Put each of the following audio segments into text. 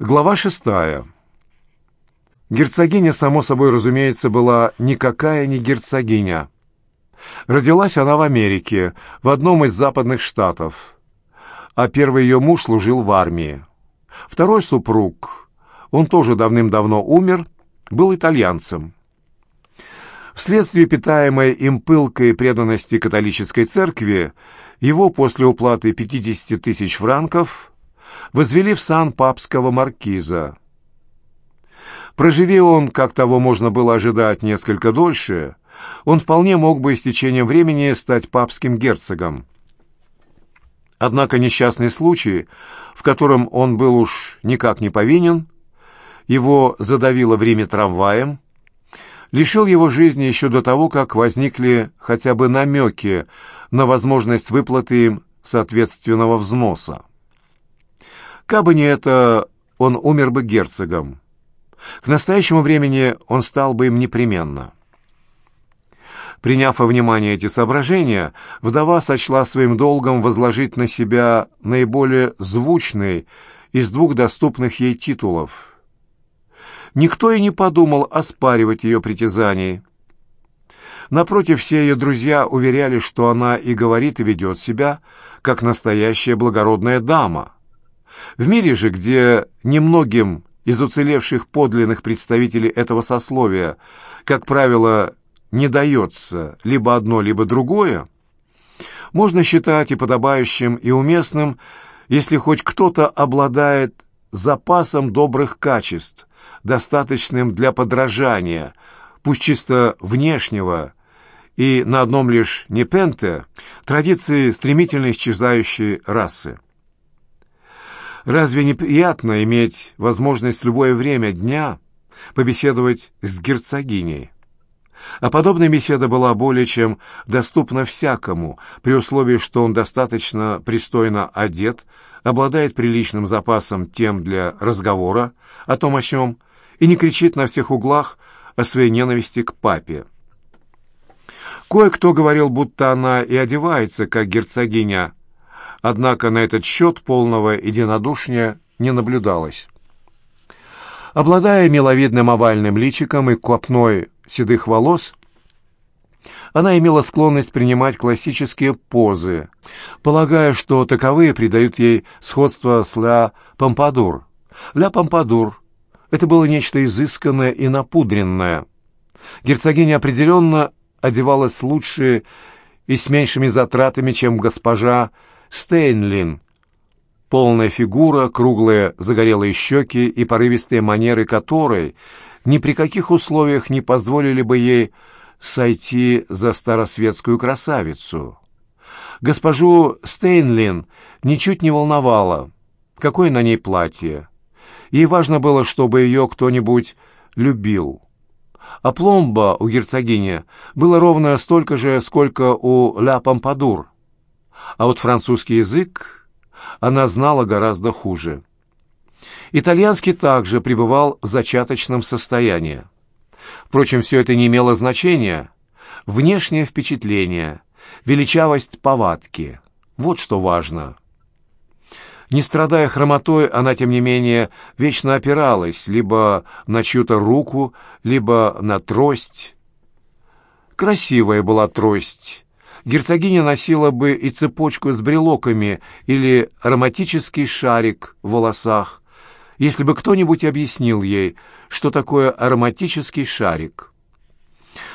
Глава шестая. Герцогиня, само собой разумеется, была никакая не герцогиня. Родилась она в Америке, в одном из западных штатов, а первый ее муж служил в армии. Второй супруг, он тоже давным-давно умер, был итальянцем. Вследствие питаемой им пылкой преданности католической церкви, его после уплаты 50 тысяч франков возвели в сан папского маркиза. Проживи он, как того можно было ожидать, несколько дольше, он вполне мог бы с течением времени стать папским герцогом. Однако несчастный случай, в котором он был уж никак не повинен, его задавило в Риме трамваем, лишил его жизни еще до того, как возникли хотя бы намеки на возможность выплаты им соответственного взноса. Кабы не это, он умер бы герцогом. К настоящему времени он стал бы им непременно. Приняв во внимание эти соображения, вдова сочла своим долгом возложить на себя наиболее звучный из двух доступных ей титулов. Никто и не подумал оспаривать ее притязаний. Напротив, все ее друзья уверяли, что она и говорит, и ведет себя, как настоящая благородная дама. В мире же, где немногим из уцелевших подлинных представителей этого сословия, как правило, не дается либо одно, либо другое, можно считать и подобающим, и уместным, если хоть кто-то обладает запасом добрых качеств, достаточным для подражания, пусть чисто внешнего, и на одном лишь непенте традиции стремительно исчезающей расы. Разве неприятно иметь возможность в любое время дня побеседовать с герцогиней? А подобная беседа была более чем доступна всякому, при условии, что он достаточно пристойно одет, обладает приличным запасом тем для разговора о том о чем, и не кричит на всех углах о своей ненависти к папе. Кое-кто говорил, будто она и одевается, как герцогиня, однако на этот счет полного единодушия не наблюдалось. Обладая миловидным овальным личиком и копной седых волос, она имела склонность принимать классические позы, полагая, что таковые придают ей сходство с Ля Помпадур. Ля Помпадур — это было нечто изысканное и напудренное. Герцогиня определенно одевалась лучше и с меньшими затратами, чем госпожа Стейнлин. Полная фигура, круглые загорелые щеки и порывистые манеры которой ни при каких условиях не позволили бы ей сойти за старосветскую красавицу. Госпожу Стейнлин ничуть не волновало, какое на ней платье. Ей важно было, чтобы ее кто-нибудь любил. А пломба у герцогини было ровно столько же, сколько у Ля Помпадур. А вот французский язык она знала гораздо хуже. Итальянский также пребывал в зачаточном состоянии. Впрочем, все это не имело значения. Внешнее впечатление, величавость повадки — вот что важно. Не страдая хромотой, она, тем не менее, вечно опиралась либо на чью-то руку, либо на трость. Красивая была трость. Герцогиня носила бы и цепочку с брелоками или ароматический шарик в волосах, если бы кто-нибудь объяснил ей, что такое ароматический шарик.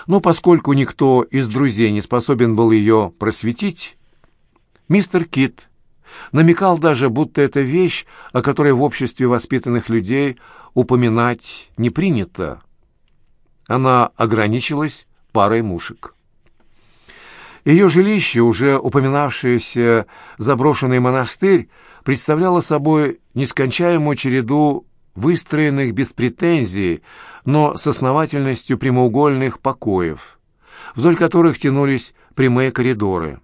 Но поскольку никто из друзей не способен был ее просветить, мистер Кит намекал даже, будто это вещь, о которой в обществе воспитанных людей упоминать не принято. Она ограничилась парой мушек. Ее жилище, уже упоминавшееся заброшенный монастырь, представляло собой нескончаемую череду выстроенных без претензий, но с основательностью прямоугольных покоев, вдоль которых тянулись прямые коридоры.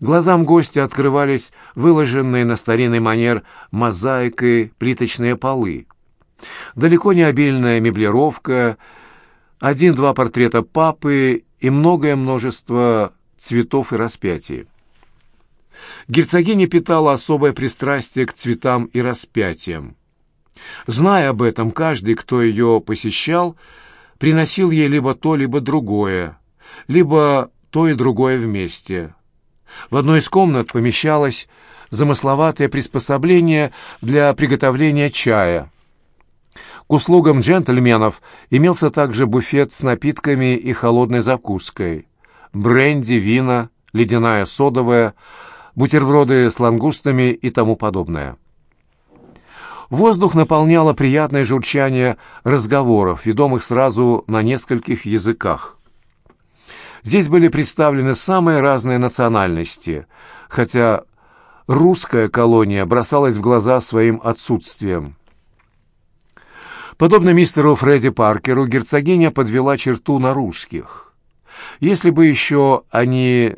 Глазам гостя открывались выложенные на старинный манер мозаикой плиточные полы. Далеко не обильная меблировка, один-два портрета папы и многое множество цветов и распятий. Герцогиня питала особое пристрастие к цветам и распятиям. Зная об этом, каждый, кто ее посещал, приносил ей либо то, либо другое, либо то и другое вместе. В одной из комнат помещалось замысловатое приспособление для приготовления чая. Услугам джентльменов имелся также буфет с напитками и холодной закуской. Бренди, вина, ледяная содовая, бутерброды с лангустами и тому подобное. Воздух наполняло приятное журчание разговоров, ведомых сразу на нескольких языках. Здесь были представлены самые разные национальности, хотя русская колония бросалась в глаза своим отсутствием. Подобно мистеру Фредди Паркеру, герцогиня подвела черту на русских. Если бы еще они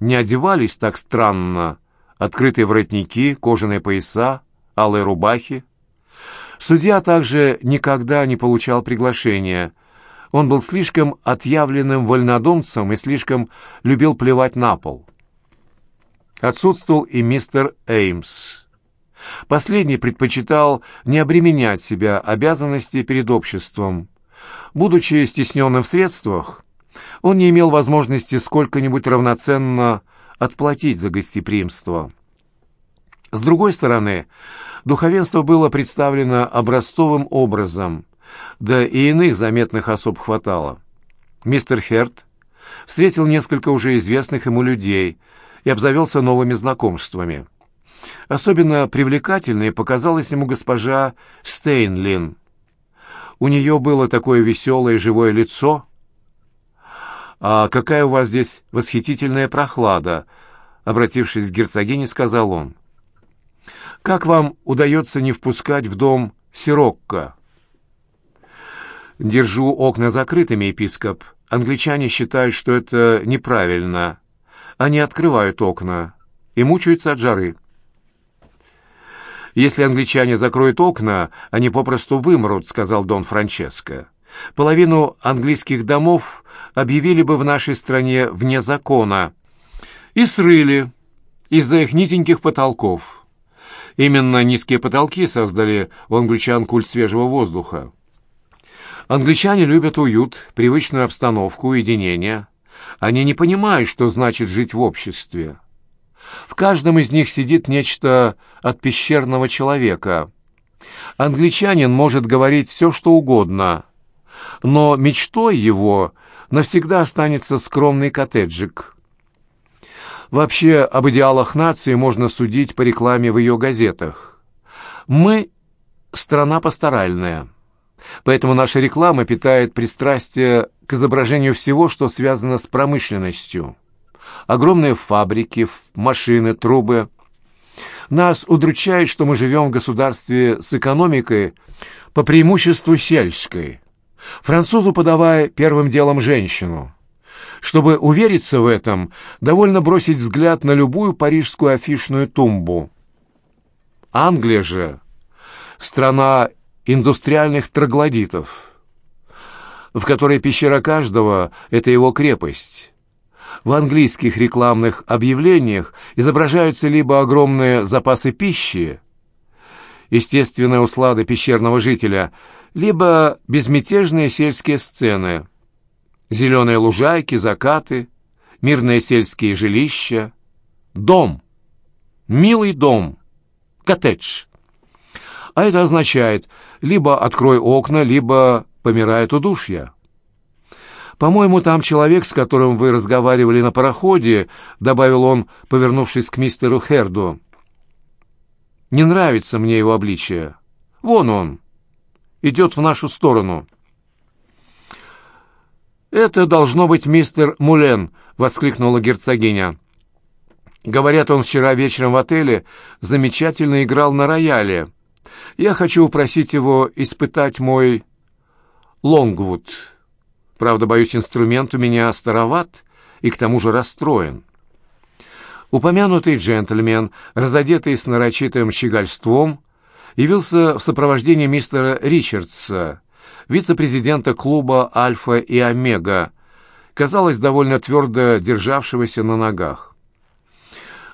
не одевались так странно, открытые воротники, кожаные пояса, алые рубахи. Судья также никогда не получал приглашения. Он был слишком отъявленным вольнодумцем и слишком любил плевать на пол. Отсутствовал и мистер Эймс. Последний предпочитал не обременять себя обязанности перед обществом. Будучи стесненным в средствах, он не имел возможности сколько-нибудь равноценно отплатить за гостеприимство. С другой стороны, духовенство было представлено образцовым образом, да и иных заметных особ хватало. Мистер Херт встретил несколько уже известных ему людей и обзавелся новыми знакомствами. Особенно привлекательной показалась ему госпожа Стейнлин. У нее было такое веселое живое лицо. «А какая у вас здесь восхитительная прохлада!» Обратившись к герцогине, сказал он. «Как вам удается не впускать в дом Сирокко?» «Держу окна закрытыми, епископ. Англичане считают, что это неправильно. Они открывают окна и мучаются от жары». «Если англичане закроют окна, они попросту вымрут», — сказал Дон Франческо. «Половину английских домов объявили бы в нашей стране вне закона и срыли из-за их низеньких потолков. Именно низкие потолки создали у англичан культ свежего воздуха. Англичане любят уют, привычную обстановку, уединение. Они не понимают, что значит жить в обществе. В каждом из них сидит нечто от пещерного человека. Англичанин может говорить все, что угодно, но мечтой его навсегда останется скромный коттеджик. Вообще, об идеалах нации можно судить по рекламе в ее газетах. Мы – страна пасторальная, поэтому наша реклама питает пристрастие к изображению всего, что связано с промышленностью – огромные фабрики, машины, трубы. Нас удручает, что мы живем в государстве с экономикой по преимуществу сельской, французу подавая первым делом женщину. Чтобы увериться в этом, довольно бросить взгляд на любую парижскую афишную тумбу. Англия же — страна индустриальных троглодитов, в которой пещера каждого — это его крепость. В английских рекламных объявлениях изображаются либо огромные запасы пищи, естественная услада пещерного жителя, либо безмятежные сельские сцены, зеленые лужайки, закаты, мирные сельские жилища, дом, милый дом, коттедж. А это означает, либо открой окна, либо помирает удушья. «По-моему, там человек, с которым вы разговаривали на пароходе», — добавил он, повернувшись к мистеру Херду. «Не нравится мне его обличие. Вон он. Идет в нашу сторону». «Это должно быть мистер Мулен», — воскликнула герцогиня. «Говорят, он вчера вечером в отеле замечательно играл на рояле. Я хочу упросить его испытать мой Лонгвуд». Правда, боюсь, инструмент у меня староват и к тому же расстроен. Упомянутый джентльмен, разодетый с нарочитым щегольством, явился в сопровождении мистера Ричардса, вице-президента клуба «Альфа и Омега», казалось, довольно твердо державшегося на ногах.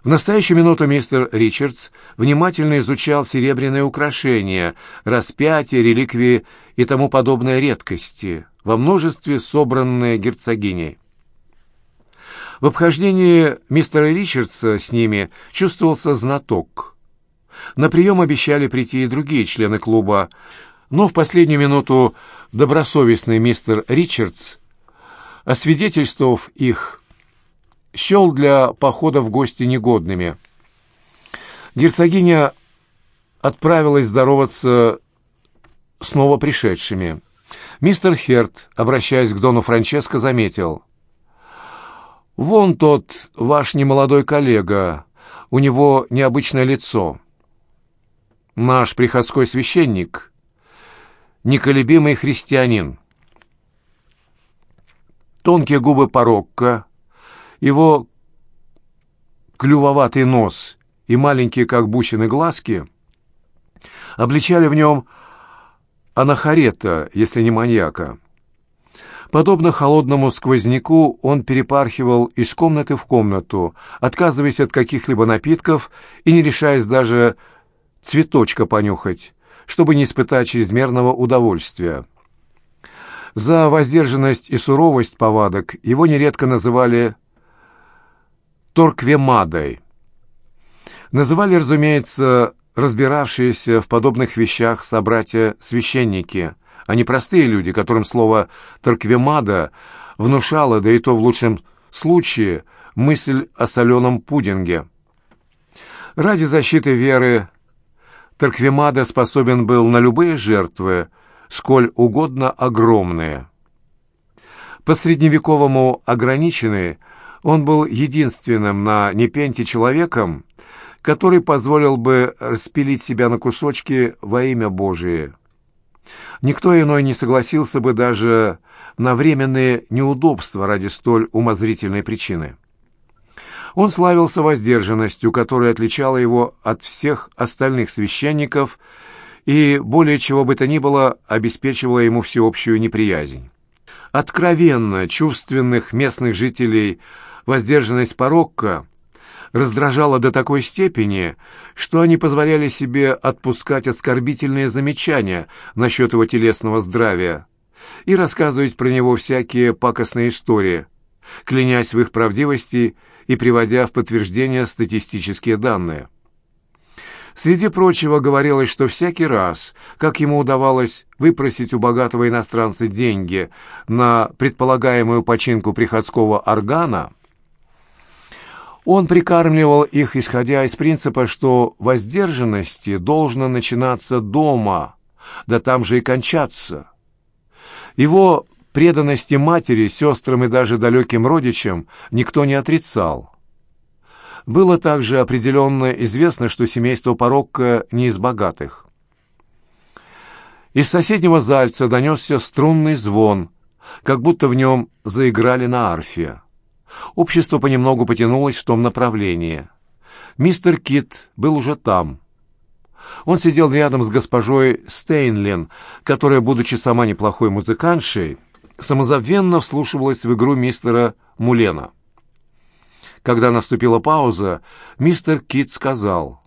В настоящую минуту мистер Ричардс внимательно изучал серебряные украшения, распятия, реликвии и тому подобные редкости, во множестве собранные герцогиней. В обхождении мистера Ричардса с ними чувствовался знаток. На прием обещали прийти и другие члены клуба, но в последнюю минуту добросовестный мистер Ричардс, освидетельствовав их, счел для похода в гости негодными. Герцогиня отправилась здороваться с новопришедшими. Мистер Херт, обращаясь к Дону Франческо, заметил. «Вон тот ваш немолодой коллега, у него необычное лицо. Наш приходской священник, неколебимый христианин. Тонкие губы порокка, его клювоватый нос и маленькие, как бусины, глазки обличали в нем анахарета, если не маньяка. Подобно холодному сквозняку, он перепархивал из комнаты в комнату, отказываясь от каких-либо напитков и не решаясь даже цветочка понюхать, чтобы не испытать чрезмерного удовольствия. За воздержанность и суровость повадок его нередко называли Торквемадой. Называли, разумеется, разбиравшиеся в подобных вещах собратья-священники, а не простые люди, которым слово «торквемада» внушало, да и то в лучшем случае, мысль о соленом пудинге. Ради защиты веры Торквемада способен был на любые жертвы, сколь угодно огромные. По средневековому ограниченный – он был единственным на Непенте человеком, который позволил бы распилить себя на кусочки во имя Божие. Никто иной не согласился бы даже на временные неудобства ради столь умозрительной причины. Он славился воздержанностью, которая отличала его от всех остальных священников и, более чего бы то ни было, обеспечивала ему всеобщую неприязнь. Откровенно чувственных местных жителей – Воздержанность порокка раздражала до такой степени, что они позволяли себе отпускать оскорбительные замечания насчет его телесного здравия и рассказывать про него всякие пакостные истории, клянясь в их правдивости и приводя в подтверждение статистические данные. Среди прочего говорилось, что всякий раз, как ему удавалось выпросить у богатого иностранца деньги на предполагаемую починку приходского органа, он прикармливал их, исходя из принципа, что воздержанности должно начинаться дома, да там же и кончаться. Его преданности матери, сестрам и даже далеким родичам никто не отрицал. Было также определенно известно, что семейство Порокко не из богатых. Из соседнего зальца донесся струнный звон, как будто в нем заиграли на арфе. Общество понемногу потянулось в том направлении. Мистер Кит был уже там. Он сидел рядом с госпожой Стейнлин, которая, будучи сама неплохой музыкантшей, самозабвенно вслушивалась в игру мистера Мулена. Когда наступила пауза, мистер Кит сказал,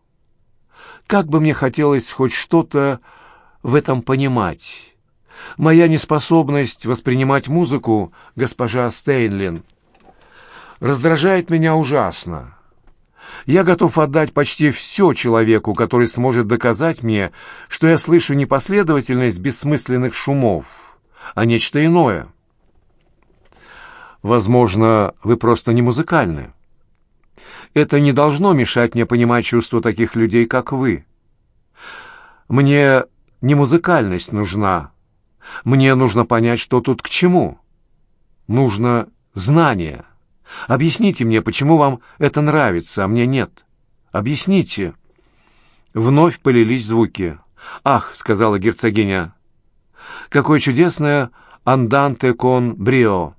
«Как бы мне хотелось хоть что-то в этом понимать. Моя неспособность воспринимать музыку, госпожа Стейнлин, — раздражает меня ужасно. Я готов отдать почти все человеку, который сможет доказать мне, что я слышу не последовательность бессмысленных шумов, а нечто иное. Возможно, вы просто не музыкальны. Это не должно мешать мне понимать чувства таких людей, как вы. Мне не музыкальность нужна. Мне нужно понять, что тут к чему. Нужно знание. Объясните мне, почему вам это нравится, а мне нет? Объясните». Вновь полились звуки. «Ах», — сказала герцогиня, — «какое чудесное анданте кон брио».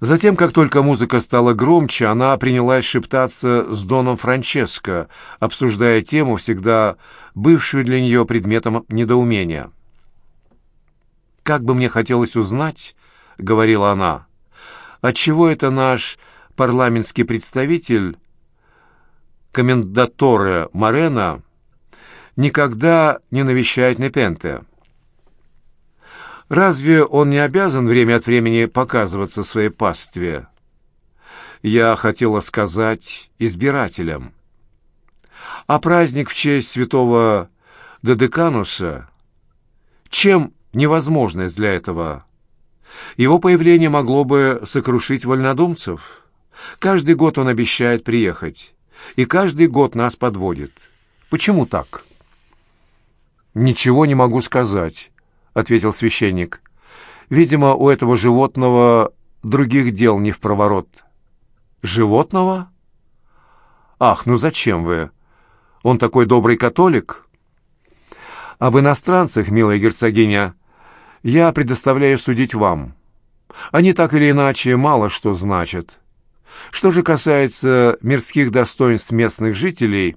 Затем, как только музыка стала громче, она принялась шептаться с Доном Франческо, обсуждая тему, всегда бывшую для нее предметом недоумения. «Как бы мне хотелось узнать», — говорила она, — Отчего это наш парламентский представитель комендаторе Морена никогда не навещает Непенте? Разве он не обязан время от времени показываться своей пастве? Я хотела сказать избирателям. А праздник в честь святого Дедекануса, чем невозможность для этого? Его появление могло бы сокрушить вольнодумцев. Каждый год он обещает приехать, и каждый год нас подводит. Почему так? «Ничего не могу сказать», — ответил священник. «Видимо, у этого животного других дел не в проворот». «Животного?» «Ах, ну зачем вы? Он такой добрый католик?» «Об иностранцах, милая герцогиня, я предоставляю судить вам. Они так или иначе мало что значат. Что же касается мирских достоинств местных жителей,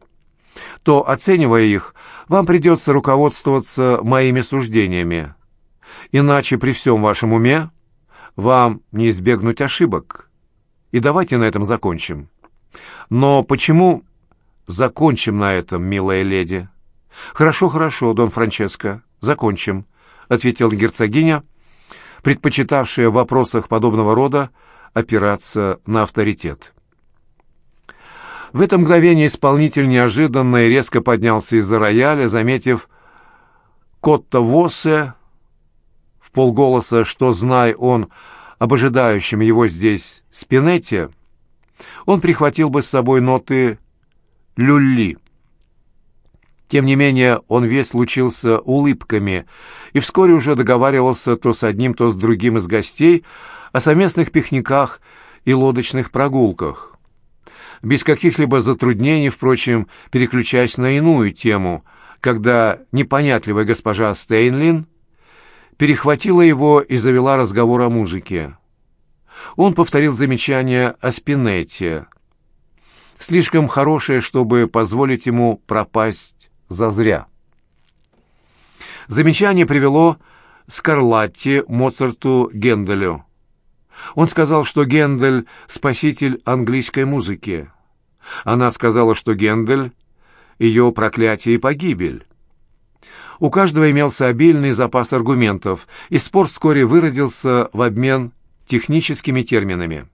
то, оценивая их, вам придется руководствоваться моими суждениями. Иначе при всем вашем уме вам не избегнуть ошибок. И давайте на этом закончим. Но почему закончим на этом, милая леди? Хорошо, хорошо, Дон Франческо, закончим. — ответила герцогиня, предпочитавшая в вопросах подобного рода опираться на авторитет. В это мгновение исполнитель неожиданно и резко поднялся из-за рояля, заметив «Котта Воссе» в полголоса, что, зная он об ожидающем его здесь спинете, он прихватил бы с собой ноты «люлли». Тем не менее, он весь лучился улыбками и вскоре уже договаривался то с одним, то с другим из гостей о совместных пикниках и лодочных прогулках. Без каких-либо затруднений, впрочем, переключаясь на иную тему, когда непонятливая госпожа Стейнлин перехватила его и завела разговор о музыке. Он повторил замечание о Спинетте, слишком хорошее, чтобы позволить ему пропасть зазря. Замечание привело Скарлатти, Моцарту, Генделю. Он сказал, что Гендель — спаситель английской музыки. Она сказала, что Гендель — ее проклятие и погибель. У каждого имелся обильный запас аргументов, и спор вскоре выродился в обмен техническими терминами.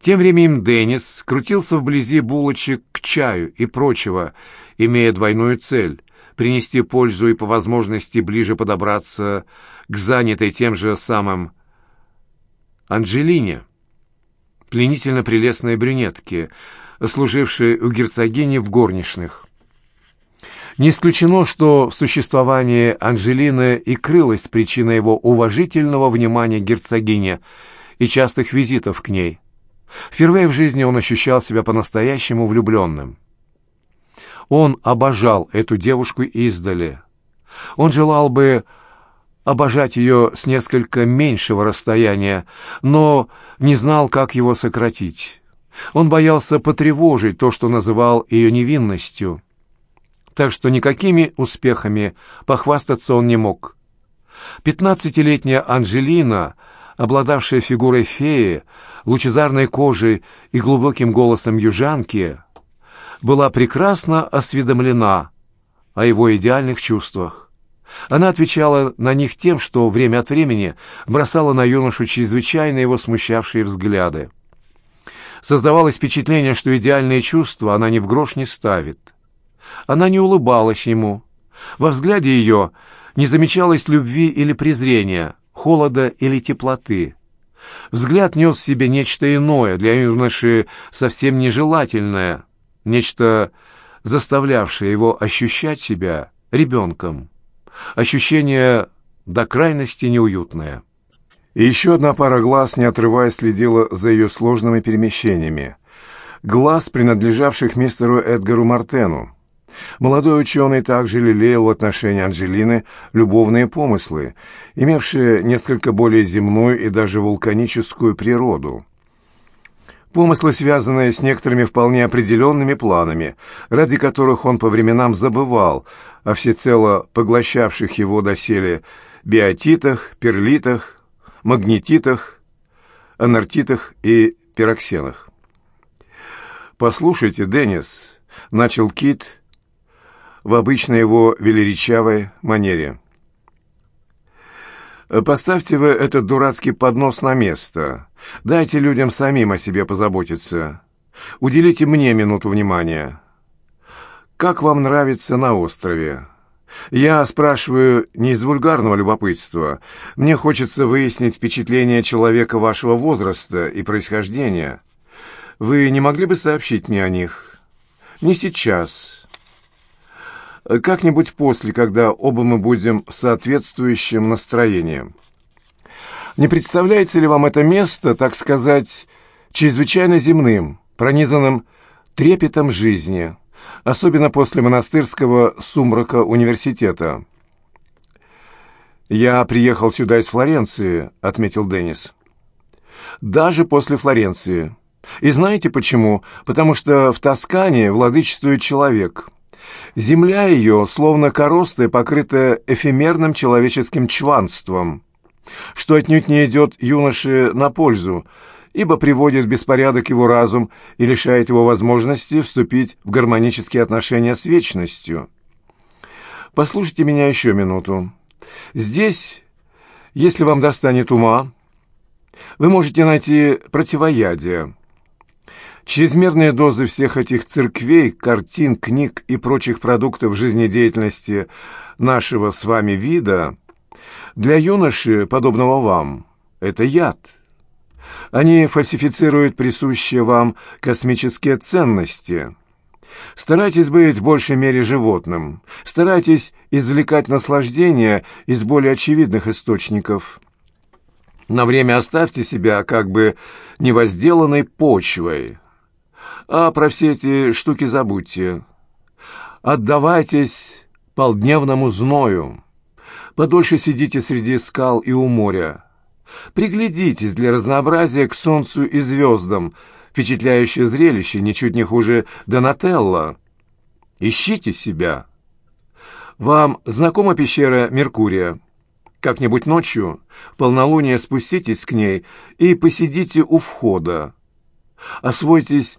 Тем временем Деннис крутился вблизи булочек к чаю и прочего, имея двойную цель — принести пользу и по возможности ближе подобраться к занятой тем же самым Анджелине, пленительно прелестной брюнетке, служившей у герцогини в горничных. Не исключено, что в существовании Анжелины и крылась причина его уважительного внимания герцогине и частых визитов к ней. Впервые в жизни он ощущал себя по-настоящему влюбленным. Он обожал эту девушку издали. Он желал бы обожать ее с несколько меньшего расстояния, но не знал, как его сократить. Он боялся потревожить то, что называл ее невинностью. Так что никакими успехами похвастаться он не мог. Пятнадцатилетняя Анжелина, обладавшая фигурой феи, лучезарной кожей и глубоким голосом южанки, была прекрасно осведомлена о его идеальных чувствах. Она отвечала на них тем, что время от времени бросала на юношу чрезвычайно его смущавшие взгляды. Создавалось впечатление, что идеальные чувства она ни в грош не ставит. Она не улыбалась ему. Во взгляде ее не замечалось любви или презрения, холода или теплоты. Взгляд нес в себе нечто иное, для юноши совсем нежелательное, нечто, заставлявшее его ощущать себя ребенком. Ощущение до крайности неуютное. И еще одна пара глаз, не отрываясь, следила за ее сложными перемещениями. Глаз, принадлежавших мистеру Эдгару Мартену. Молодой ученый также лелеял в отношении Анжелины любовные помыслы, имевшие несколько более земную и даже вулканическую природу. Помыслы, связанные с некоторыми вполне определенными планами, ради которых он по временам забывал о всецело поглощавших его доселе биотитах, перлитах, магнетитах, анартитах и пироксенах. «Послушайте, Деннис», — начал Кит в обычной его велеречавой манере. «Поставьте вы этот дурацкий поднос на место. Дайте людям самим о себе позаботиться. Уделите мне минуту внимания. Как вам нравится на острове?» Я спрашиваю не из вульгарного любопытства. Мне хочется выяснить впечатление человека вашего возраста и происхождения. Вы не могли бы сообщить мне о них? Не сейчас. Как-нибудь после, когда оба мы будем в соответствующем настроении. Не представляется ли вам это место, так сказать, чрезвычайно земным, пронизанным трепетом жизни?» особенно после монастырского сумрака университета. «Я приехал сюда из Флоренции», — отметил Деннис. «Даже после Флоренции. И знаете почему? Потому что в Тоскане владычествует человек. Земля ее, словно коростая, покрыта эфемерным человеческим чванством, что отнюдь не идет юноше на пользу, ибо приводит в беспорядок его разум и лишает его возможности вступить в гармонические отношения с вечностью. Послушайте меня еще минуту. Здесь, если вам достанет ума, вы можете найти противоядие. Чрезмерные дозы всех этих церквей, картин, книг и прочих продуктов жизнедеятельности нашего с вами вида для юноши, подобного вам, это яд – они фальсифицируют присущие вам космические ценности. Старайтесь быть в большей мере животным. Старайтесь извлекать наслаждение из более очевидных источников. На время оставьте себя как бы невозделанной почвой. А про все эти штуки забудьте. Отдавайтесь полдневному зною. Подольше сидите среди скал и у моря. Приглядитесь для разнообразия к солнцу и звездам. Впечатляющее зрелище, ничуть не хуже Донателло. Ищите себя. Вам знакома пещера Меркурия? Как-нибудь ночью, в полнолуние спуститесь к ней и посидите у входа. Освойтесь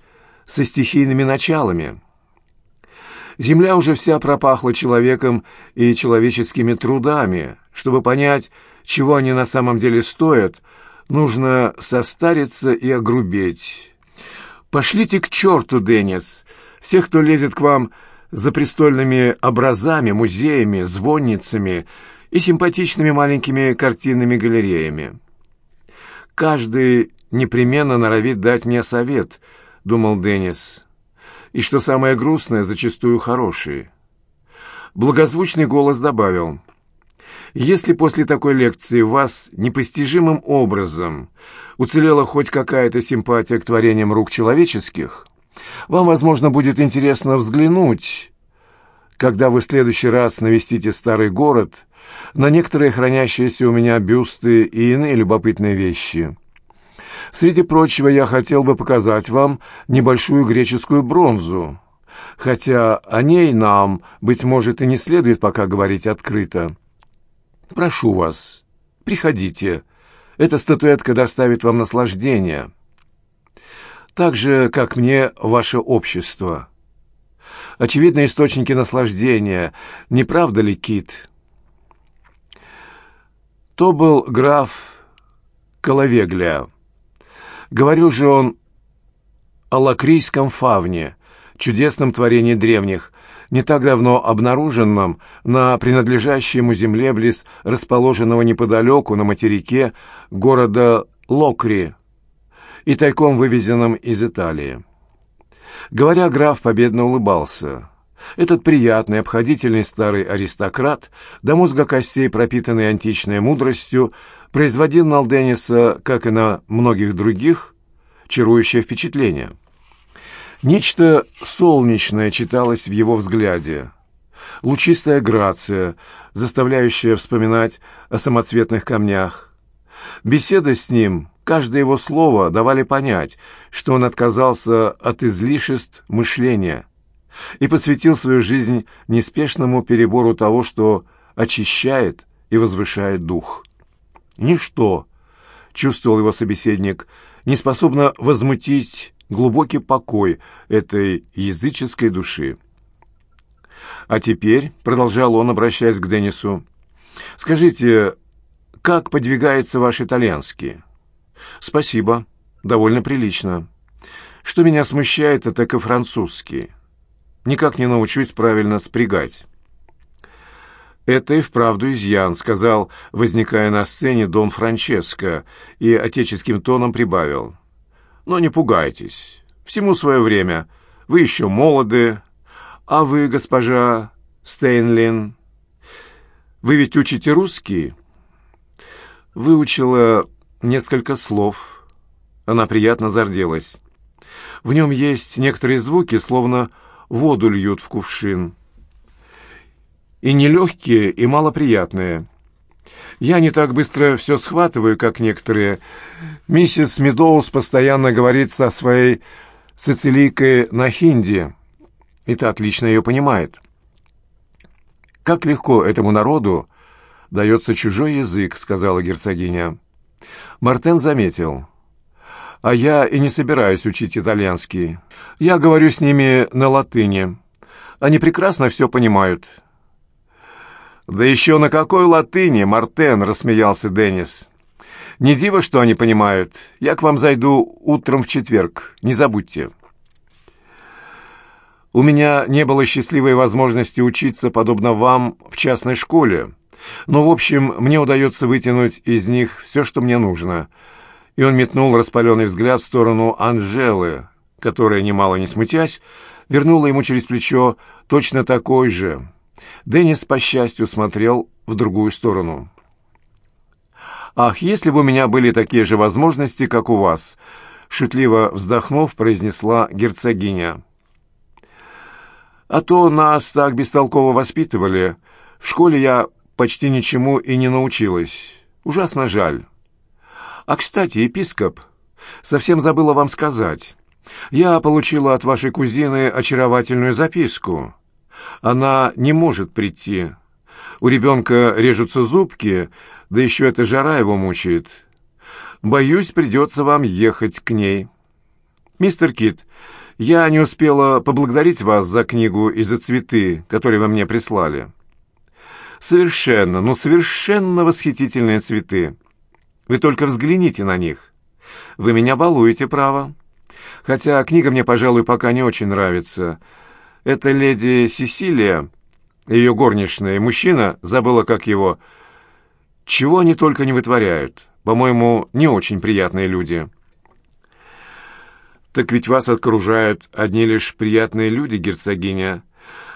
со стихийными началами. Земля уже вся пропахла человеком и человеческими трудами. Чтобы понять, чего они на самом деле стоят, нужно состариться и огрубеть. Пошлите к черту, Деннис, всех, кто лезет к вам за престольными образами, музеями, звонницами и симпатичными маленькими картинными галереями. Каждый непременно норовит дать мне совет, думал Деннис, и, что самое грустное, зачастую хороший. Благозвучный голос добавил — если после такой лекции вас непостижимым образом уцелела хоть какая-то симпатия к творениям рук человеческих, вам, возможно, будет интересно взглянуть, когда вы в следующий раз навестите старый город, на некоторые хранящиеся у меня бюсты и иные любопытные вещи. Среди прочего, я хотел бы показать вам небольшую греческую бронзу, хотя о ней нам, быть может, и не следует пока говорить открыто. Прошу вас, приходите. Эта статуэтка доставит вам наслаждение. Так же, как мне ваше общество. Очевидные источники наслаждения, не правда ли, Кит? То был граф Коловеглия. Говорил же он о лакрийском фавне, чудесном творении древних, не так давно обнаруженном на принадлежащей ему земле близ расположенного неподалеку на материке города Локри и тайком вывезенном из Италии. Говоря, граф победно улыбался. Этот приятный, обходительный старый аристократ, до мозга костей пропитанный античной мудростью, производил на Алдениса, как и на многих других, чарующее впечатление – Нечто солнечное читалось в его взгляде. Лучистая грация, заставляющая вспоминать о самоцветных камнях. Беседа с ним, каждое его слово давали понять, что он отказался от излишеств мышления и посвятил свою жизнь неспешному перебору того, что очищает и возвышает дух. Ничто, чувствовал его собеседник, не способно возмутить глубокий покой этой языческой души. «А теперь», — продолжал он, обращаясь к Деннису, — «скажите, как подвигается ваш итальянский?» «Спасибо, довольно прилично. Что меня смущает, это так и французский. Никак не научусь правильно спрягать». «Это и вправду изъян», — сказал, возникая на сцене Дон Франческо, и отеческим тоном прибавил. «Но не пугайтесь. Всему свое время. Вы еще молоды. А вы, госпожа Стейнлин, вы ведь учите русский?» Выучила несколько слов. Она приятно зарделась. В нем есть некоторые звуки, словно воду льют в кувшин и нелегкие, и малоприятные. Я не так быстро все схватываю, как некоторые. Миссис Медоуз постоянно говорит со своей сицилийкой на хинди, и та отлично ее понимает. «Как легко этому народу дается чужой язык», — сказала герцогиня. Мартен заметил. «А я и не собираюсь учить итальянский. Я говорю с ними на латыни. Они прекрасно все понимают». «Да еще на какой латыни, Мартен!» — рассмеялся Деннис. «Не диво, что они понимают. Я к вам зайду утром в четверг. Не забудьте». «У меня не было счастливой возможности учиться, подобно вам, в частной школе. Но, в общем, мне удается вытянуть из них все, что мне нужно». И он метнул распаленный взгляд в сторону Анжелы, которая, немало не смутясь, вернула ему через плечо точно такой же, Деннис, по счастью, смотрел в другую сторону. «Ах, если бы у меня были такие же возможности, как у вас!» Шутливо вздохнув, произнесла герцогиня. «А то нас так бестолково воспитывали. В школе я почти ничему и не научилась. Ужасно жаль. А, кстати, епископ, совсем забыла вам сказать. Я получила от вашей кузины очаровательную записку». Она не может прийти. У ребенка режутся зубки, да еще эта жара его мучает. Боюсь, придется вам ехать к ней. Мистер Кит, я не успела поблагодарить вас за книгу и за цветы, которые вы мне прислали. Совершенно, ну совершенно восхитительные цветы. Вы только взгляните на них. Вы меня балуете, право. Хотя книга мне, пожалуй, пока не очень нравится — эта леди Сесилия, ее горничная, мужчина, забыла, как его... Чего они только не вытворяют. По-моему, не очень приятные люди. Так ведь вас окружают одни лишь приятные люди, герцогиня.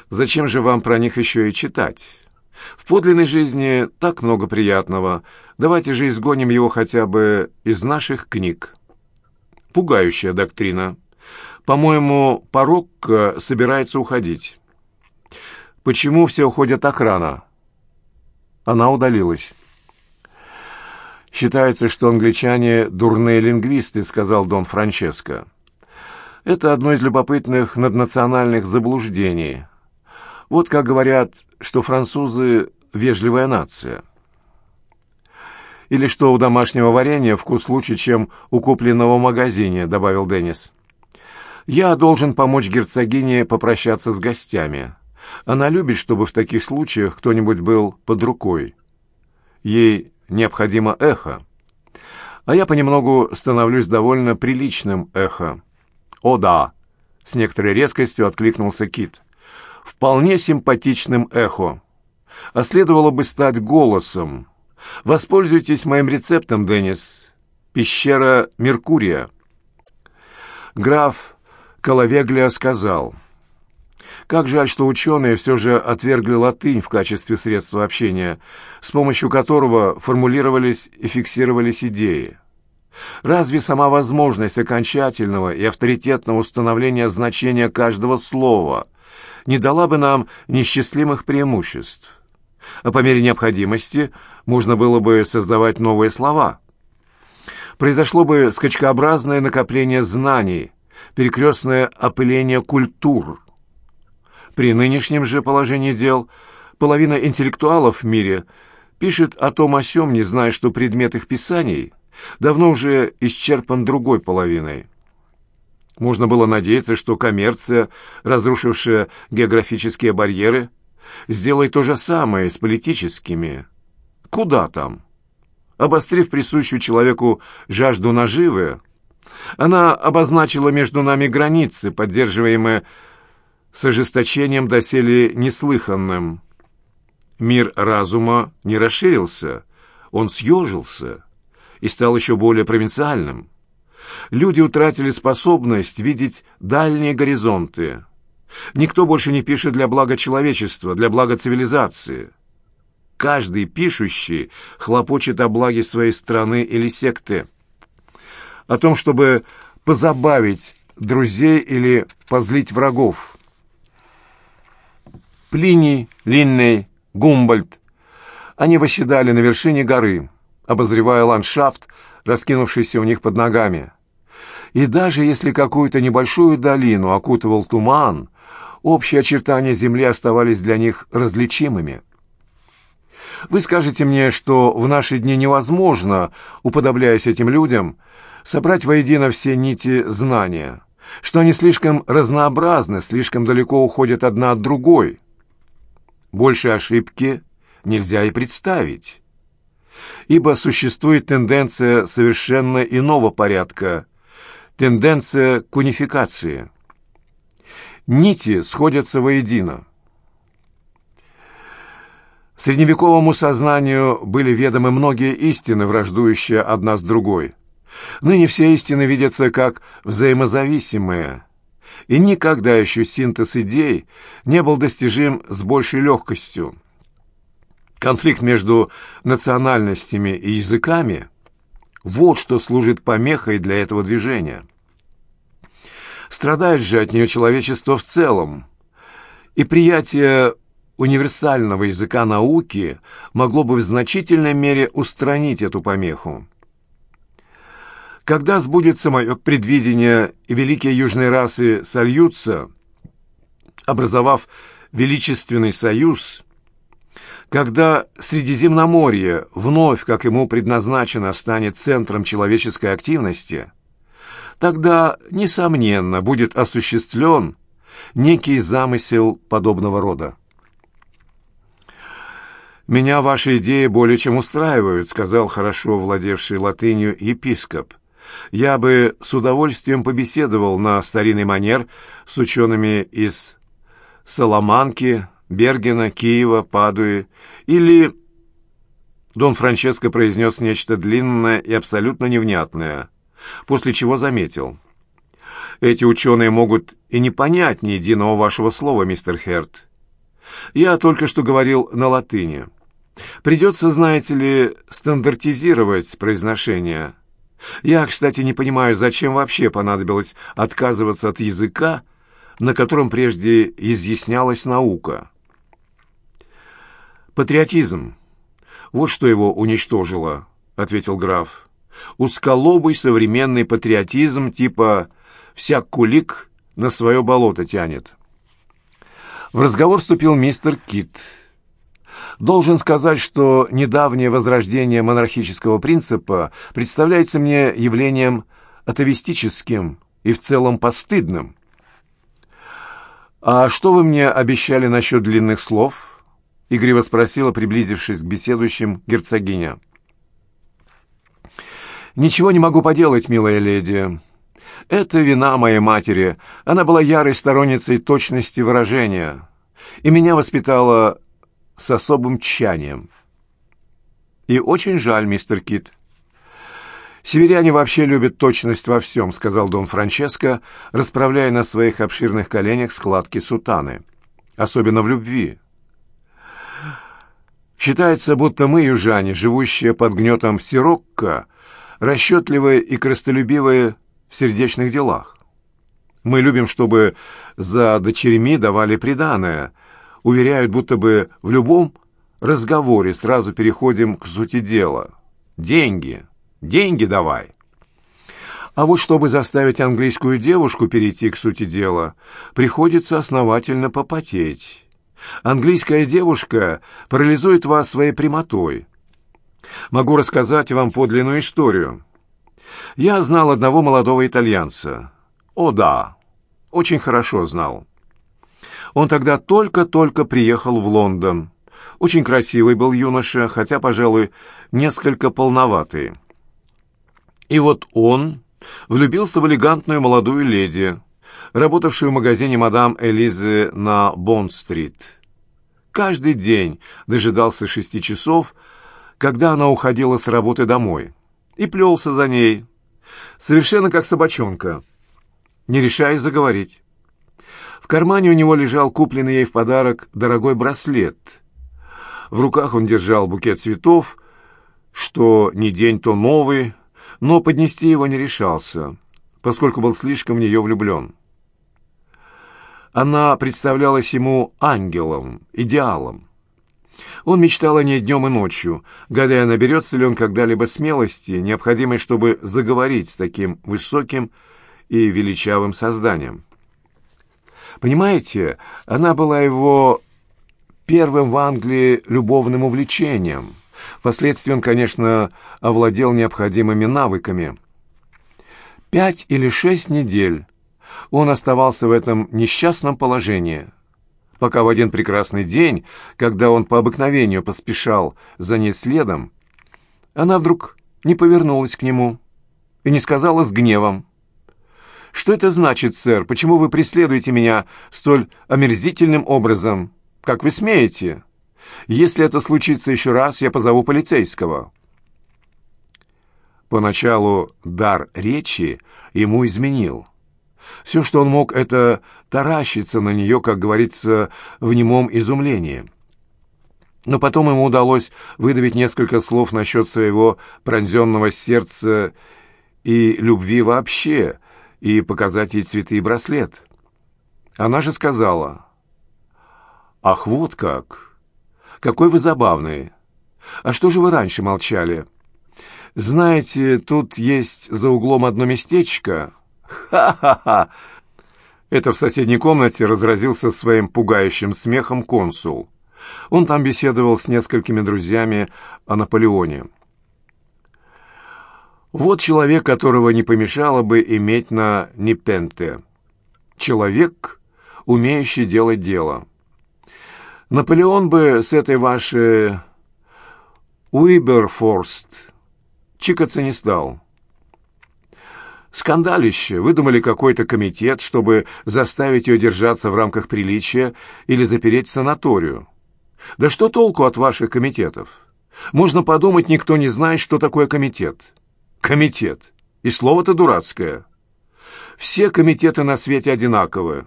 Зачем же вам про них еще и читать? В подлинной жизни так много приятного. Давайте же изгоним его хотя бы из наших книг. Пугающая доктрина. По-моему, порог собирается уходить. Почему все уходят так рано? Она удалилась. «Считается, что англичане — дурные лингвисты», — сказал Дон Франческо. «Это одно из любопытных наднациональных заблуждений. Вот как говорят, что французы — вежливая нация». «Или что у домашнего варенья вкус лучше, чем у купленного в магазине», — добавил Деннис. Я должен помочь герцогине попрощаться с гостями. Она любит, чтобы в таких случаях кто-нибудь был под рукой. Ей необходимо эхо. А я понемногу становлюсь довольно приличным эхо. «О да!» — с некоторой резкостью откликнулся Кит. «Вполне симпатичным эхо. А следовало бы стать голосом. Воспользуйтесь моим рецептом, Деннис. Пещера Меркурия». Граф Коловеглия сказал, «Как жаль, что ученые все же отвергли латынь в качестве средства общения, с помощью которого формулировались и фиксировались идеи. Разве сама возможность окончательного и авторитетного установления значения каждого слова не дала бы нам несчастливых преимуществ? А по мере необходимости можно было бы создавать новые слова. Произошло бы скачкообразное накопление знаний, перекрестное опыление культур. При нынешнем же положении дел половина интеллектуалов в мире пишет о том о сём, не зная, что предмет их писаний давно уже исчерпан другой половиной. Можно было надеяться, что коммерция, разрушившая географические барьеры, сделает то же самое с политическими. Куда там? Обострив присущую человеку жажду наживы, она обозначила между нами границы, поддерживаемые с ожесточением доселе неслыханным. Мир разума не расширился, он съежился и стал еще более провинциальным. Люди утратили способность видеть дальние горизонты. Никто больше не пишет для блага человечества, для блага цивилизации. Каждый пишущий хлопочет о благе своей страны или секты, о том, чтобы позабавить друзей или позлить врагов. Плиний, Линней, Гумбольд. Они восседали на вершине горы, обозревая ландшафт, раскинувшийся у них под ногами. И даже если какую-то небольшую долину окутывал туман, общие очертания земли оставались для них различимыми. Вы скажете мне, что в наши дни невозможно, уподобляясь этим людям, собрать воедино все нити знания, что они слишком разнообразны, слишком далеко уходят одна от другой. Больше ошибки нельзя и представить, ибо существует тенденция совершенно иного порядка, тенденция к унификации. Нити сходятся воедино. Средневековому сознанию были ведомы многие истины, враждующие одна с другой. Ныне все истины видятся как взаимозависимые, и никогда еще синтез идей не был достижим с большей легкостью. Конфликт между национальностями и языками – вот что служит помехой для этого движения. Страдает же от нее человечество в целом, и приятие универсального языка науки могло бы в значительной мере устранить эту помеху. Когда сбудется мое предвидение, и великие южные расы сольются, образовав величественный союз, когда Средиземноморье вновь, как ему предназначено, станет центром человеческой активности, тогда, несомненно, будет осуществлен некий замысел подобного рода. «Меня ваши идеи более чем устраивают», — сказал хорошо владевший латынью епископ. «Я бы с удовольствием побеседовал на старинный манер с учеными из Соломанки, Бергена, Киева, Падуи или...» Дон Франческо произнес нечто длинное и абсолютно невнятное, после чего заметил. «Эти ученые могут и не понять ни единого вашего слова, мистер Херт. Я только что говорил на латыни. Придется, знаете ли, стандартизировать произношение. Я, кстати, не понимаю, зачем вообще понадобилось отказываться от языка, на котором прежде изъяснялась наука. «Патриотизм. Вот что его уничтожило», — ответил граф. «Узколобый современный патриотизм типа «всяк кулик на свое болото тянет». В разговор вступил мистер Кит — Должен сказать, что недавнее возрождение монархического принципа представляется мне явлением атовистическим и в целом постыдным. «А что вы мне обещали насчет длинных слов?» — игриво спросила, приблизившись к беседующим герцогиня. «Ничего не могу поделать, милая леди. Это вина моей матери. Она была ярой сторонницей точности выражения, и меня воспитала с особым тщанием. «И очень жаль, мистер Кит». «Северяне вообще любят точность во всем», — сказал Дон Франческо, расправляя на своих обширных коленях складки сутаны. «Особенно в любви». Считается, будто мы, южане, живущие под гнетом сирокко, расчетливые и крестолюбивые в сердечных делах. Мы любим, чтобы за дочерьми давали приданое — уверяют, будто бы в любом разговоре сразу переходим к сути дела. Деньги. Деньги давай. А вот чтобы заставить английскую девушку перейти к сути дела, приходится основательно попотеть. Английская девушка парализует вас своей прямотой. Могу рассказать вам подлинную историю. Я знал одного молодого итальянца. О да, очень хорошо знал. Он тогда только-только приехал в Лондон. Очень красивый был юноша, хотя, пожалуй, несколько полноватый. И вот он влюбился в элегантную молодую леди, работавшую в магазине мадам Элизы на Бонд-стрит. Каждый день дожидался шести часов, когда она уходила с работы домой, и плелся за ней, совершенно как собачонка, не решаясь заговорить. В кармане у него лежал купленный ей в подарок дорогой браслет. В руках он держал букет цветов, что ни день, то новый, но поднести его не решался, поскольку был слишком в нее влюблен. Она представлялась ему ангелом, идеалом. Он мечтал о ней днем и ночью, гадая, наберется ли он когда-либо смелости, необходимой, чтобы заговорить с таким высоким и величавым созданием. Понимаете, она была его первым в Англии любовным увлечением. Впоследствии он, конечно, овладел необходимыми навыками. Пять или шесть недель он оставался в этом несчастном положении, пока в один прекрасный день, когда он по обыкновению поспешал за ней следом, она вдруг не повернулась к нему и не сказала с гневом, «Что это значит, сэр? Почему вы преследуете меня столь омерзительным образом? Как вы смеете? Если это случится еще раз, я позову полицейского». Поначалу дар речи ему изменил. Все, что он мог, это таращиться на нее, как говорится, в немом изумлении. Но потом ему удалось выдавить несколько слов насчет своего пронзенного сердца и любви вообще, и показать ей цветы и браслет. Она же сказала, «Ах, вот как! Какой вы забавный! А что же вы раньше молчали? Знаете, тут есть за углом одно местечко. Ха-ха-ха!» Это в соседней комнате разразился своим пугающим смехом консул. Он там беседовал с несколькими друзьями о Наполеоне. Вот человек, которого не помешало бы иметь на Непенте. Человек, умеющий делать дело. Наполеон бы с этой вашей Уиберфорст чикаться не стал. Скандалище. Выдумали какой-то комитет, чтобы заставить ее держаться в рамках приличия или запереть санаторию. Да что толку от ваших комитетов? Можно подумать, никто не знает, что такое комитет. Комитет. И слово-то дурацкое. Все комитеты на свете одинаковы.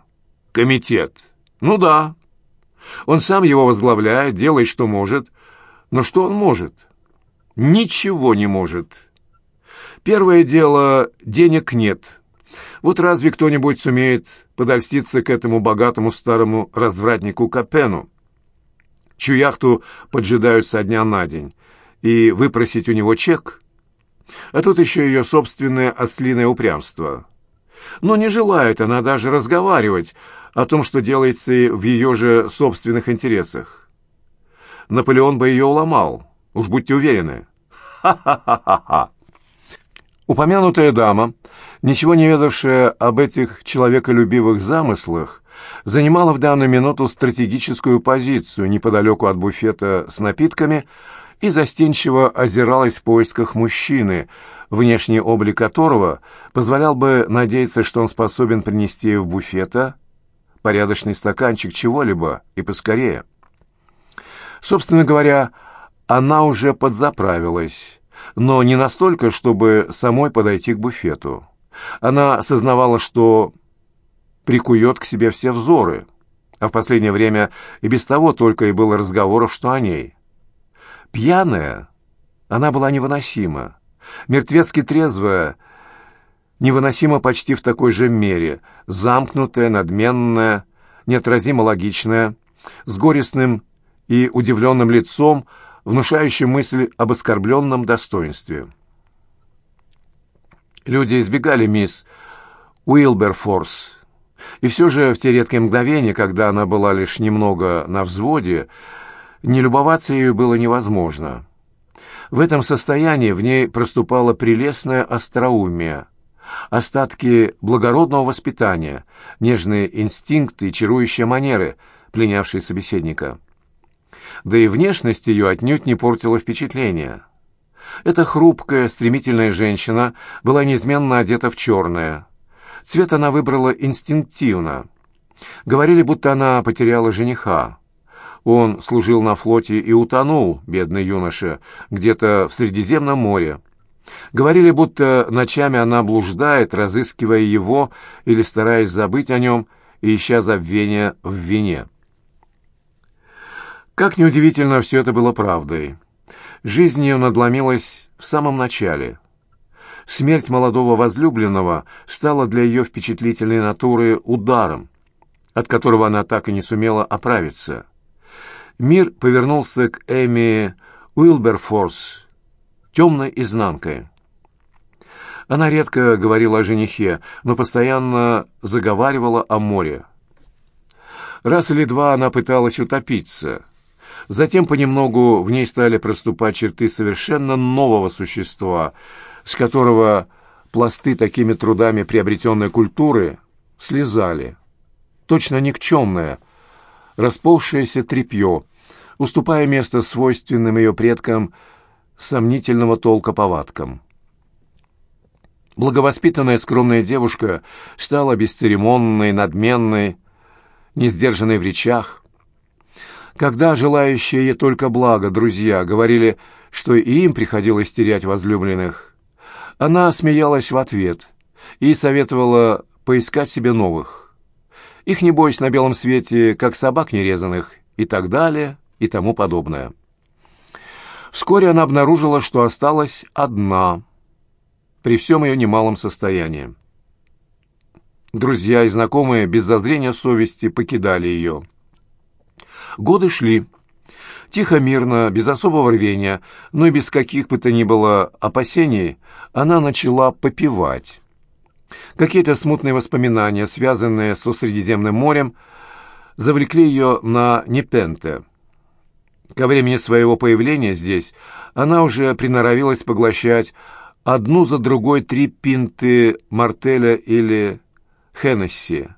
Комитет. Ну да. Он сам его возглавляет, делает, что может. Но что он может? Ничего не может. Первое дело — денег нет. Вот разве кто-нибудь сумеет подольститься к этому богатому старому развратнику Капену, чью яхту поджидают со дня на день, и выпросить у него чек — а тут еще ее собственное ослиное упрямство. Но не желает она даже разговаривать о том, что делается в ее же собственных интересах. Наполеон бы ее уломал, уж будьте уверены. Ха-ха-ха-ха-ха! Упомянутая дама, ничего не ведавшая об этих человеколюбивых замыслах, занимала в данную минуту стратегическую позицию неподалеку от буфета с напитками, и застенчиво озиралась в поисках мужчины, внешний облик которого позволял бы надеяться, что он способен принести в буфета порядочный стаканчик чего-либо и поскорее. Собственно говоря, она уже подзаправилась, но не настолько, чтобы самой подойти к буфету. Она сознавала, что прикует к себе все взоры, а в последнее время и без того только и было разговоров, что о ней. Пьяная, она была невыносима. Мертвецки трезвая, невыносима почти в такой же мере. Замкнутая, надменная, неотразимо логичная, с горестным и удивленным лицом, внушающим мысль об оскорбленном достоинстве. Люди избегали мисс Уилберфорс, и все же в те редкие мгновения, когда она была лишь немного на взводе, не любоваться ею было невозможно. В этом состоянии в ней проступало прелестное остроумие, остатки благородного воспитания, нежные инстинкты и чарующие манеры, пленявшие собеседника. Да и внешность ее отнюдь не портила впечатление. Эта хрупкая, стремительная женщина была неизменно одета в черное. Цвет она выбрала инстинктивно. Говорили, будто она потеряла жениха. Он служил на флоте и утонул, бедный юноша, где-то в Средиземном море. Говорили, будто ночами она блуждает, разыскивая его или стараясь забыть о нем и ища забвения в вине. Как неудивительно, все это было правдой. Жизнь ее надломилась в самом начале. Смерть молодого возлюбленного стала для ее впечатлительной натуры ударом, от которого она так и не сумела оправиться. Мир повернулся к Эми Уилберфорс темной изнанкой. Она редко говорила о женихе, но постоянно заговаривала о море. Раз или два она пыталась утопиться. Затем понемногу в ней стали проступать черты совершенно нового существа, с которого пласты такими трудами приобретенной культуры слезали. Точно никчемное, расползшееся тряпье, уступая место свойственным ее предкам сомнительного толка повадкам. Благовоспитанная скромная девушка стала бесцеремонной, надменной, несдержанной в речах. Когда желающие ей только блага друзья говорили, что и им приходилось терять возлюбленных, она смеялась в ответ и советовала поискать себе новых. Их, небось, на белом свете, как собак нерезанных, и так далее, и тому подобное. Вскоре она обнаружила, что осталась одна, при всем ее немалом состоянии. Друзья и знакомые без зазрения совести покидали ее. Годы шли. Тихо, мирно, без особого рвения, но и без каких бы то ни было опасений, она начала попивать. Какие-то смутные воспоминания, связанные со Средиземным морем, завлекли ее на Непенте – Ко времени своего появления здесь она уже приноровилась поглощать одну за другой три пинты мартеля или хеннесси,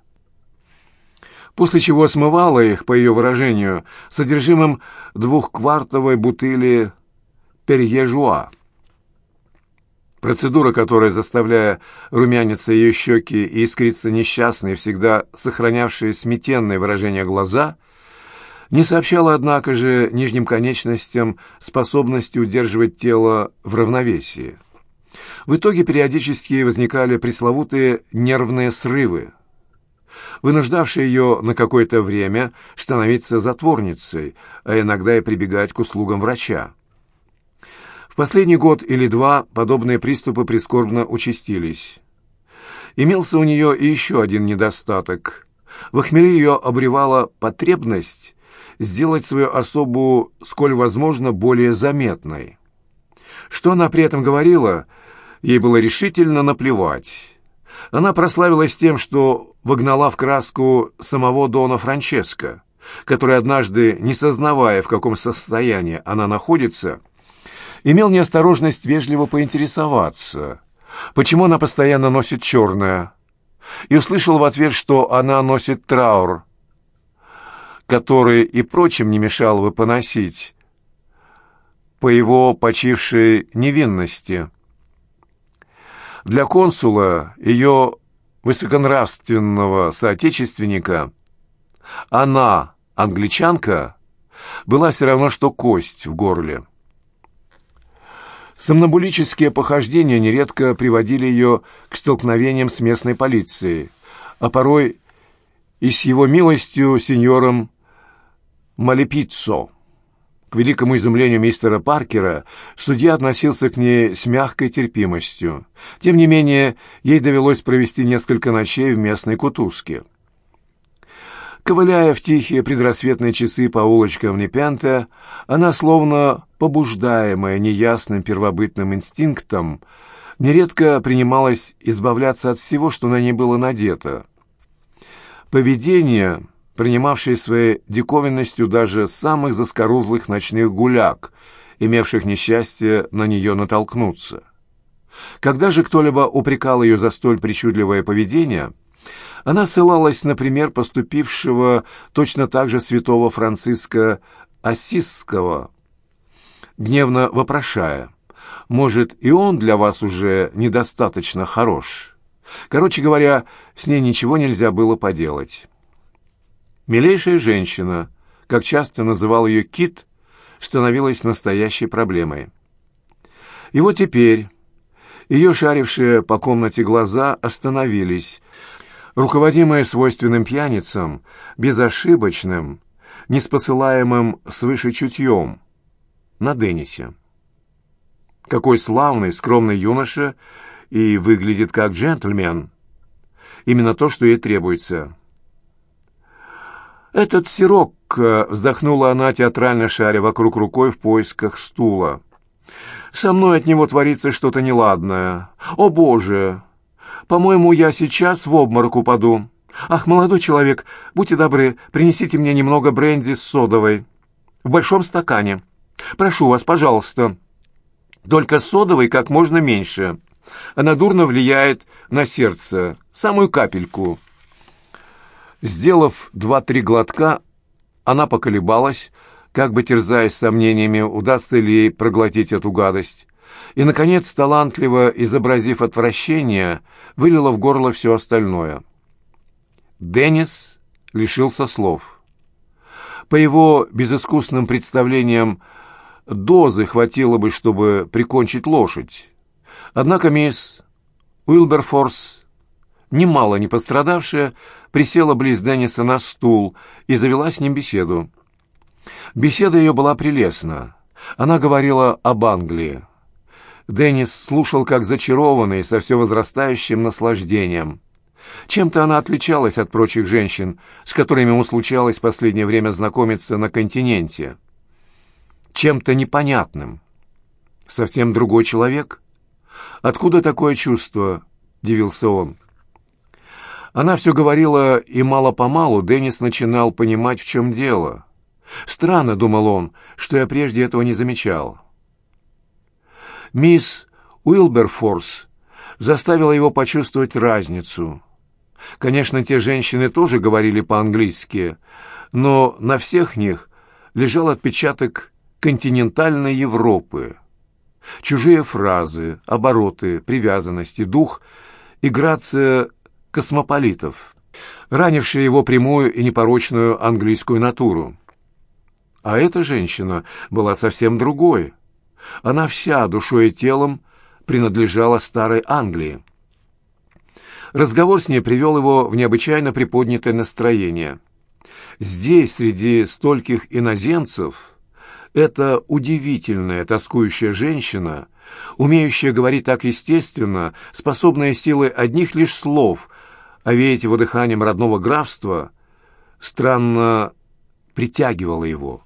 после чего смывала их, по ее выражению, содержимым двухквартовой бутыли перьежуа. Процедура, которая, заставляя румяниться ее щеки и искриться несчастные, всегда сохранявшие сметенное выражение глаза – не сообщала, однако же, нижним конечностям способности удерживать тело в равновесии. В итоге периодически возникали пресловутые нервные срывы, вынуждавшие ее на какое-то время становиться затворницей, а иногда и прибегать к услугам врача. В последний год или два подобные приступы прискорбно участились. Имелся у нее и еще один недостаток. В охмеле ее обревала потребность сделать свою особу, сколь возможно, более заметной. Что она при этом говорила, ей было решительно наплевать. Она прославилась тем, что вогнала в краску самого Дона Франческо, который однажды, не сознавая, в каком состоянии она находится, имел неосторожность вежливо поинтересоваться, почему она постоянно носит черное, и услышал в ответ, что она носит траур, который и прочим не мешал бы поносить, по его почившей невинности. Для консула, ее высоконравственного соотечественника, она, англичанка, была все равно, что кость в горле. Сомнобулические похождения нередко приводили ее к столкновениям с местной полицией, а порой и с его милостью сеньором Малепиццо. К великому изумлению мистера Паркера судья относился к ней с мягкой терпимостью. Тем не менее, ей довелось провести несколько ночей в местной кутузке. Ковыляя в тихие предрассветные часы по улочкам Непента, она, словно побуждаемая неясным первобытным инстинктом, нередко принималась избавляться от всего, что на ней было надето. Поведение принимавший своей диковинностью даже самых заскорузлых ночных гуляк, имевших несчастье на нее натолкнуться. Когда же кто-либо упрекал ее за столь причудливое поведение, она ссылалась на пример поступившего точно так же святого Франциска Ассизского, гневно вопрошая, «Может, и он для вас уже недостаточно хорош?» Короче говоря, с ней ничего нельзя было поделать. Милейшая женщина, как часто называл ее Кит, становилась настоящей проблемой. И вот теперь ее шарившие по комнате глаза остановились, руководимые свойственным пьяницам, безошибочным, неспосылаемым свыше чутьем, на Деннисе. Какой славный, скромный юноша и выглядит как джентльмен. Именно то, что ей требуется. «Этот сирок», — вздохнула она, театрально шаря вокруг рукой в поисках стула. «Со мной от него творится что-то неладное. О, Боже! По-моему, я сейчас в обморок упаду. Ах, молодой человек, будьте добры, принесите мне немного бренди с содовой. В большом стакане. Прошу вас, пожалуйста. Только содовой как можно меньше. Она дурно влияет на сердце. Самую капельку». Сделав два-три глотка, она поколебалась, как бы терзаясь сомнениями, удастся ли ей проглотить эту гадость, и, наконец, талантливо изобразив отвращение, вылила в горло все остальное. Деннис лишился слов. По его безыскусным представлениям, дозы хватило бы, чтобы прикончить лошадь. Однако мисс Уилберфорс немало не пострадавшая, присела близ Денниса на стул и завела с ним беседу. Беседа ее была прелестна. Она говорила об Англии. Деннис слушал как зачарованный, со все возрастающим наслаждением. Чем-то она отличалась от прочих женщин, с которыми ему случалось в последнее время знакомиться на континенте. Чем-то непонятным. Совсем другой человек? Откуда такое чувство? — дивился он. Она все говорила, и мало-помалу Деннис начинал понимать, в чем дело. Странно, думал он, что я прежде этого не замечал. Мисс Уилберфорс заставила его почувствовать разницу. Конечно, те женщины тоже говорили по-английски, но на всех них лежал отпечаток континентальной Европы. Чужие фразы, обороты, привязанности, дух и грация космополитов, ранившие его прямую и непорочную английскую натуру. А эта женщина была совсем другой. Она вся душой и телом принадлежала старой Англии. Разговор с ней привел его в необычайно приподнятое настроение. Здесь, среди стольких иноземцев, эта удивительная, тоскующая женщина, умеющая говорить так естественно, способная силой одних лишь слов овеять его дыханием родного графства, странно притягивало его.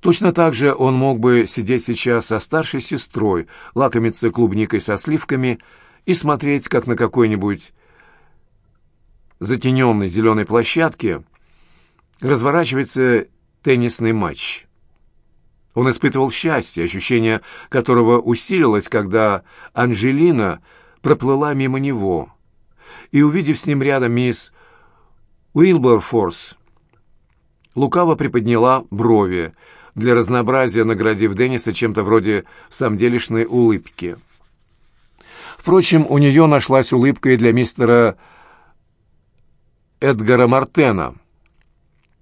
Точно так же он мог бы сидеть сейчас со старшей сестрой, лакомиться клубникой со сливками и смотреть, как на какой-нибудь затененной зеленой площадке разворачивается теннисный матч. Он испытывал счастье, ощущение которого усилилось, когда Анжелина проплыла мимо него — и, увидев с ним рядом мисс Уилберфорс, лукаво приподняла брови, для разнообразия наградив Денниса чем-то вроде самделишной улыбки. Впрочем, у нее нашлась улыбка и для мистера Эдгара Мартена.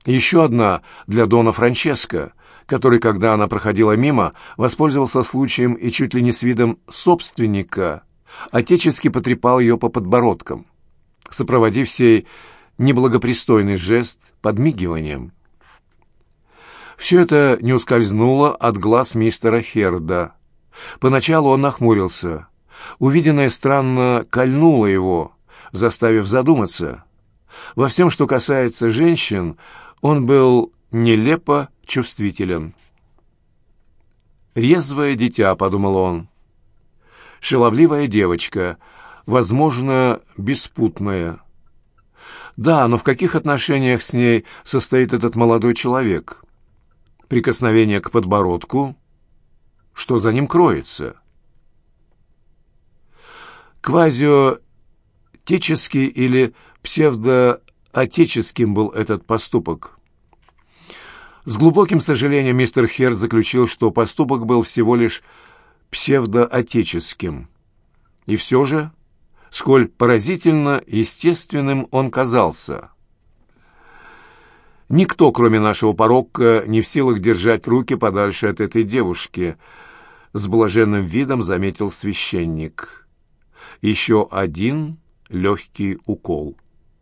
Еще одна для Дона Франческо, который, когда она проходила мимо, воспользовался случаем и чуть ли не с видом собственника, отечески потрепал ее по подбородкам сопроводив сей неблагопристойный жест подмигиванием. Все это не ускользнуло от глаз мистера Херда. Поначалу он нахмурился. Увиденное странно кольнуло его, заставив задуматься. Во всем, что касается женщин, он был нелепо чувствителен. «Резвое дитя», — подумал он. «Шаловливая девочка», возможно, беспутная. Да, но в каких отношениях с ней состоит этот молодой человек? Прикосновение к подбородку? Что за ним кроется? Квазиотеческий или псевдоотеческим был этот поступок. С глубоким сожалением мистер Хер заключил, что поступок был всего лишь псевдоотеческим. И все же, сколь поразительно естественным он казался. Никто, кроме нашего порокка, не в силах держать руки подальше от этой девушки, с блаженным видом заметил священник. Еще один легкий укол.